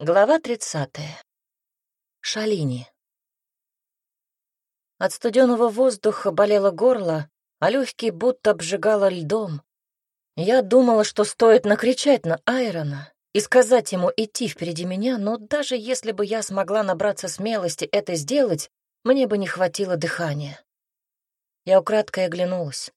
Глава тридцатая. Шалини. От студеного воздуха болело горло, а легкий будто обжигало льдом. Я думала, что стоит накричать на Айрона и сказать ему идти впереди меня, но даже если бы я смогла набраться смелости это сделать, мне бы не хватило дыхания. Я украдкой оглянулась.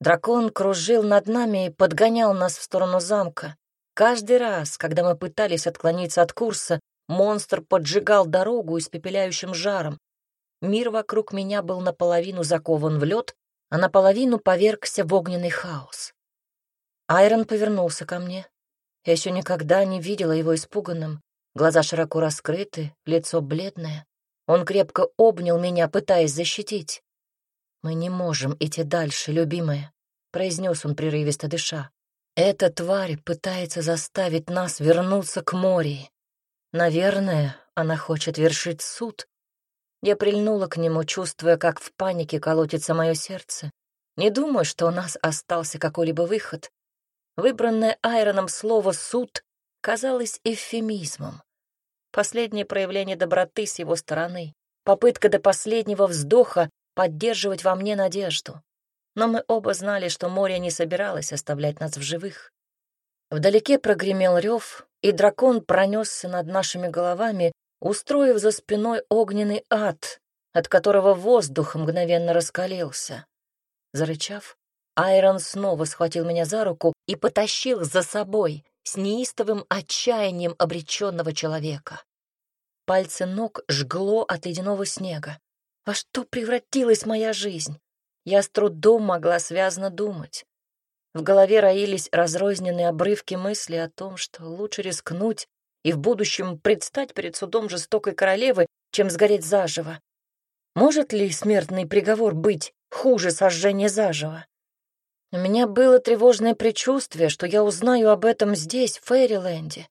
Дракон кружил над нами и подгонял нас в сторону замка. Каждый раз, когда мы пытались отклониться от курса, монстр поджигал дорогу испепеляющим жаром. Мир вокруг меня был наполовину закован в лед, а наполовину повергся в огненный хаос. Айрон повернулся ко мне. Я еще никогда не видела его испуганным. Глаза широко раскрыты, лицо бледное. Он крепко обнял меня, пытаясь защитить. «Мы не можем идти дальше, любимая», — произнес он прерывисто дыша. Эта тварь пытается заставить нас вернуться к морю. Наверное, она хочет вершить суд. Я прильнула к нему, чувствуя, как в панике колотится мое сердце. Не думаю, что у нас остался какой-либо выход. Выбранное Айроном слово «суд» казалось эвфемизмом. Последнее проявление доброты с его стороны, попытка до последнего вздоха поддерживать во мне надежду но мы оба знали, что море не собиралось оставлять нас в живых. Вдалеке прогремел рев, и дракон пронесся над нашими головами, устроив за спиной огненный ад, от которого воздух мгновенно раскалился. Зарычав, Айрон снова схватил меня за руку и потащил за собой с неистовым отчаянием обреченного человека. Пальцы ног жгло от ледяного снега. Во что превратилась моя жизнь? Я с трудом могла связно думать. В голове роились разрозненные обрывки мысли о том, что лучше рискнуть и в будущем предстать перед судом жестокой королевы, чем сгореть заживо. Может ли смертный приговор быть хуже сожжения заживо? У меня было тревожное предчувствие, что я узнаю об этом здесь, в Фейриленде.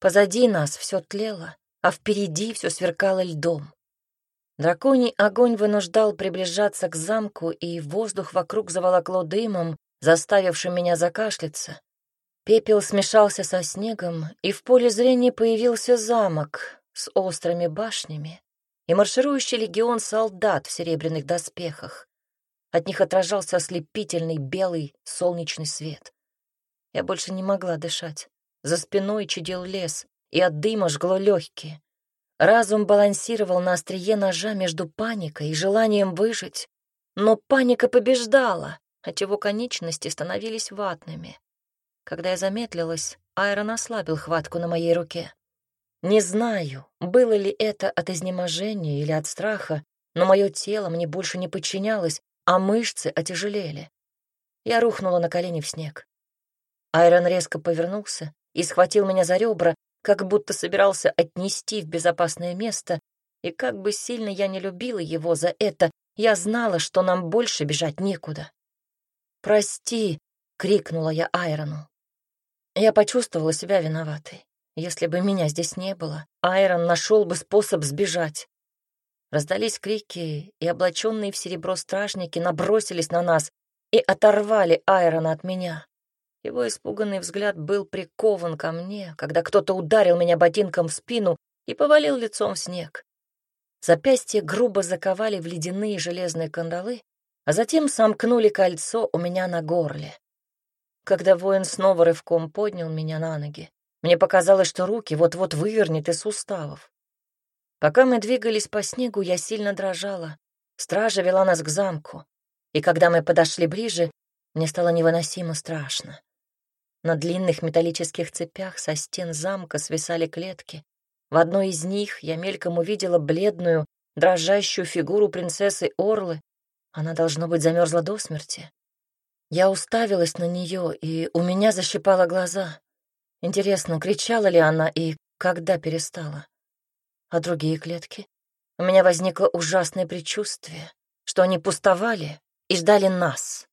Позади нас все тлело, а впереди все сверкало льдом. Драконий огонь вынуждал приближаться к замку, и воздух вокруг заволокло дымом, заставившим меня закашляться. Пепел смешался со снегом, и в поле зрения появился замок с острыми башнями и марширующий легион солдат в серебряных доспехах. От них отражался ослепительный белый солнечный свет. Я больше не могла дышать. За спиной чадил лес, и от дыма жгло легкие. Разум балансировал на острие ножа между паникой и желанием выжить. Но паника побеждала, отчего конечности становились ватными. Когда я замедлилась, Айрон ослабил хватку на моей руке. Не знаю, было ли это от изнеможения или от страха, но мое тело мне больше не подчинялось, а мышцы отяжелели. Я рухнула на колени в снег. Айрон резко повернулся и схватил меня за ребра, как будто собирался отнести в безопасное место, и как бы сильно я не любила его за это, я знала, что нам больше бежать некуда. «Прости!» — крикнула я Айрону. Я почувствовала себя виноватой. Если бы меня здесь не было, Айрон нашел бы способ сбежать. Раздались крики, и облаченные в серебро стражники набросились на нас и оторвали Айрона от меня. Его испуганный взгляд был прикован ко мне, когда кто-то ударил меня ботинком в спину и повалил лицом в снег. Запястья грубо заковали в ледяные железные кандалы, а затем сомкнули кольцо у меня на горле. Когда воин снова рывком поднял меня на ноги, мне показалось, что руки вот-вот вывернет из суставов. Пока мы двигались по снегу, я сильно дрожала. Стража вела нас к замку, и когда мы подошли ближе, мне стало невыносимо страшно. На длинных металлических цепях со стен замка свисали клетки. В одной из них я мельком увидела бледную, дрожащую фигуру принцессы Орлы. Она, должно быть, замерзла до смерти. Я уставилась на нее, и у меня защипало глаза. Интересно, кричала ли она и когда перестала? А другие клетки? У меня возникло ужасное предчувствие, что они пустовали и ждали нас.